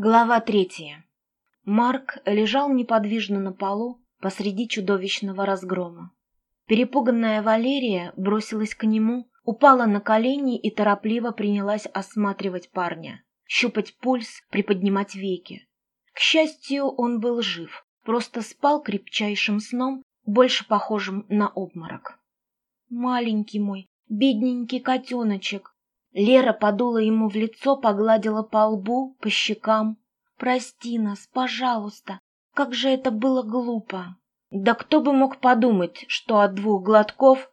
Глава третья. Марк лежал неподвижно на полу посреди чудовищного разгрома. Перепуганная Валерия бросилась к нему, упала на колени и торопливо принялась осматривать парня, щупать пульс, приподнимать веки. К счастью, он был жив, просто спал крепчайшим сном, больше похожим на обморок. «Маленький мой, бедненький котеночек!» Лера подула ему в лицо, погладила по лбу, по щекам. «Прости нас, пожалуйста, как же это было глупо!» «Да кто бы мог подумать, что от двух глотков...»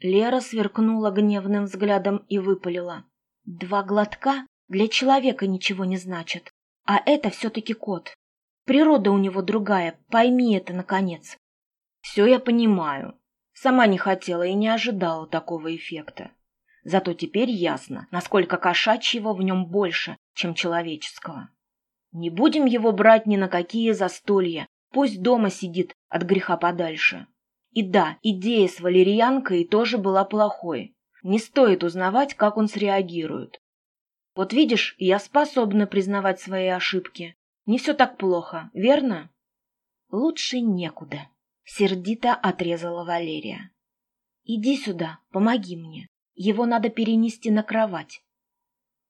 Лера сверкнула гневным взглядом и выпалила. «Два глотка для человека ничего не значат, а это все-таки кот. Природа у него другая, пойми это, наконец». «Все я понимаю. Сама не хотела и не ожидала такого эффекта. Зато теперь ясно, насколько кошачьего в нем больше, чем человеческого. Не будем его брать ни на какие застолья, пусть дома сидит от греха подальше. И да, идея с валерьянкой тоже была плохой. Не стоит узнавать, как он среагирует. Вот видишь, я способна признавать свои ошибки. Не все так плохо, верно? Лучше некуда, сердито отрезала Валерия. Иди сюда, помоги мне. Его надо перенести на кровать.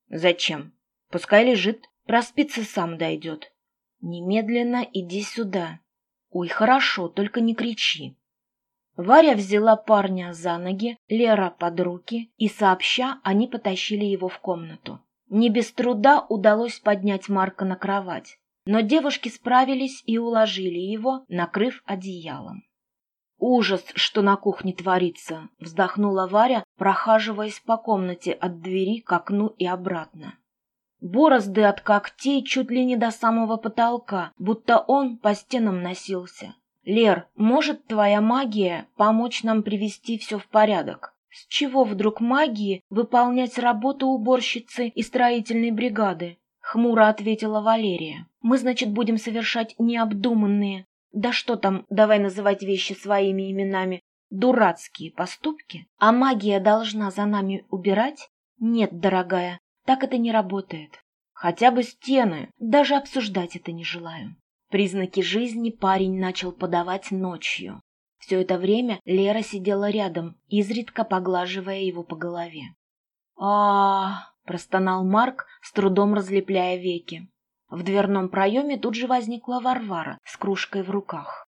Зачем? Пускай лежит, проспится сам дойдет. Немедленно иди сюда. Ой, хорошо, только не кричи. Варя взяла парня за ноги, Лера под руки, и сообща они потащили его в комнату. Не без труда удалось поднять Марка на кровать, но девушки справились и уложили его, накрыв одеялом. «Ужас, что на кухне творится!» — вздохнула Варя, прохаживаясь по комнате от двери к окну и обратно. Борозды от когтей чуть ли не до самого потолка, будто он по стенам носился. «Лер, может твоя магия помочь нам привести все в порядок?» С чего вдруг магии выполнять работу уборщицы и строительной бригады? Хмуро ответила Валерия. Мы, значит, будем совершать необдуманные, да что там, давай называть вещи своими именами, дурацкие поступки, а магия должна за нами убирать? Нет, дорогая, так это не работает. Хотя бы стены, даже обсуждать это не желаю. Признаки жизни парень начал подавать ночью. Все это время Лера сидела рядом, изредка поглаживая его по голове. а, простонал Марк, с трудом разлепляя веки. В дверном проеме тут же возникла Варвара с кружкой в руках.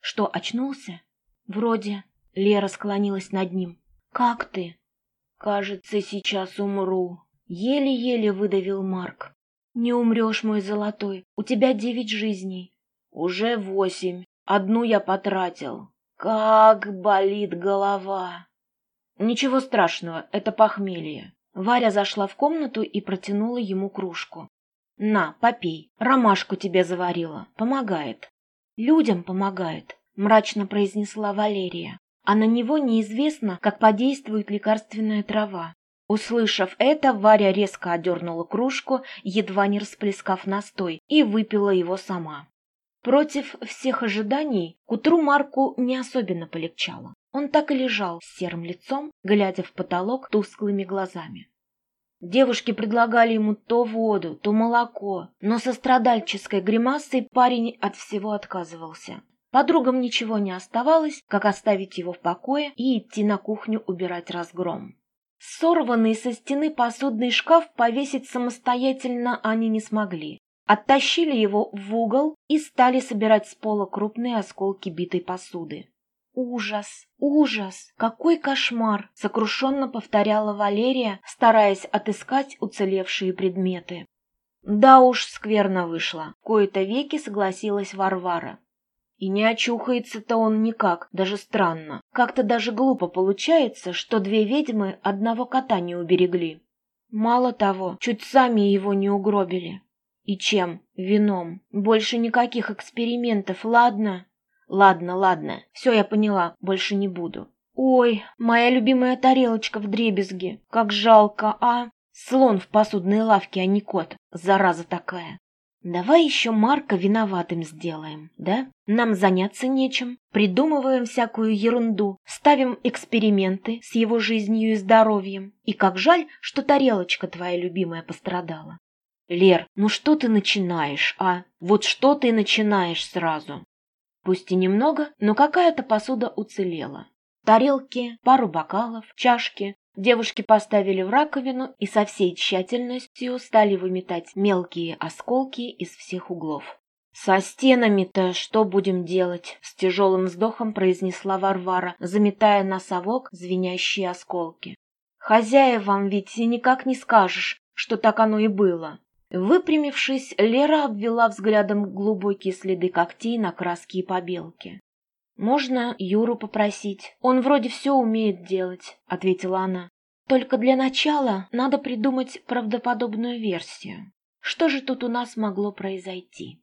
«Что, очнулся?» «Вроде». Лера склонилась над ним. «Как ты?» «Кажется, сейчас умру», — еле-еле выдавил Марк. «Не умрешь, мой золотой, у тебя девять жизней». «Уже восемь, одну я потратил. Как болит голова!» «Ничего страшного, это похмелье». Варя зашла в комнату и протянула ему кружку. «На, попей. Ромашку тебе заварила. Помогает». «Людям помогает», — мрачно произнесла Валерия. «А на него неизвестно, как подействует лекарственная трава». Услышав это, Варя резко одернула кружку, едва не расплескав настой, и выпила его сама. Против всех ожиданий, к утру Марку не особенно полегчало. Он так и лежал с серым лицом, глядя в потолок тусклыми глазами. Девушки предлагали ему то воду, то молоко, но со страдальческой гримасой парень от всего отказывался. Подругам ничего не оставалось, как оставить его в покое и идти на кухню убирать разгром. Сорванный со стены посудный шкаф повесить самостоятельно они не смогли. Оттащили его в угол и стали собирать с пола крупные осколки битой посуды. «Ужас! Ужас! Какой кошмар!» — сокрушенно повторяла Валерия, стараясь отыскать уцелевшие предметы. «Да уж, скверно вышло!» — кои-то веки согласилась Варвара. И не очухается-то он никак, даже странно. Как-то даже глупо получается, что две ведьмы одного кота не уберегли. Мало того, чуть сами его не угробили. И чем? Вином. Больше никаких экспериментов, ладно? Ладно, ладно, все я поняла, больше не буду. Ой, моя любимая тарелочка в дребезге, как жалко, а? Слон в посудной лавке, а не кот, зараза такая. Давай еще Марка виноватым сделаем, да? Нам заняться нечем, придумываем всякую ерунду, ставим эксперименты с его жизнью и здоровьем. И как жаль, что тарелочка твоя любимая пострадала. Лер, ну что ты начинаешь, а? Вот что ты начинаешь сразу? Пусть и немного, но какая-то посуда уцелела. Тарелки, пару бокалов, чашки. Девушки поставили в раковину и со всей тщательностью стали выметать мелкие осколки из всех углов. «Со стенами-то что будем делать?» — с тяжелым вздохом произнесла Варвара, заметая на совок звенящие осколки. «Хозяевам ведь никак не скажешь, что так оно и было». Выпрямившись, Лера обвела взглядом глубокие следы когтей на краске и побелке. «Можно Юру попросить. Он вроде все умеет делать», — ответила она. «Только для начала надо придумать правдоподобную версию. Что же тут у нас могло произойти?»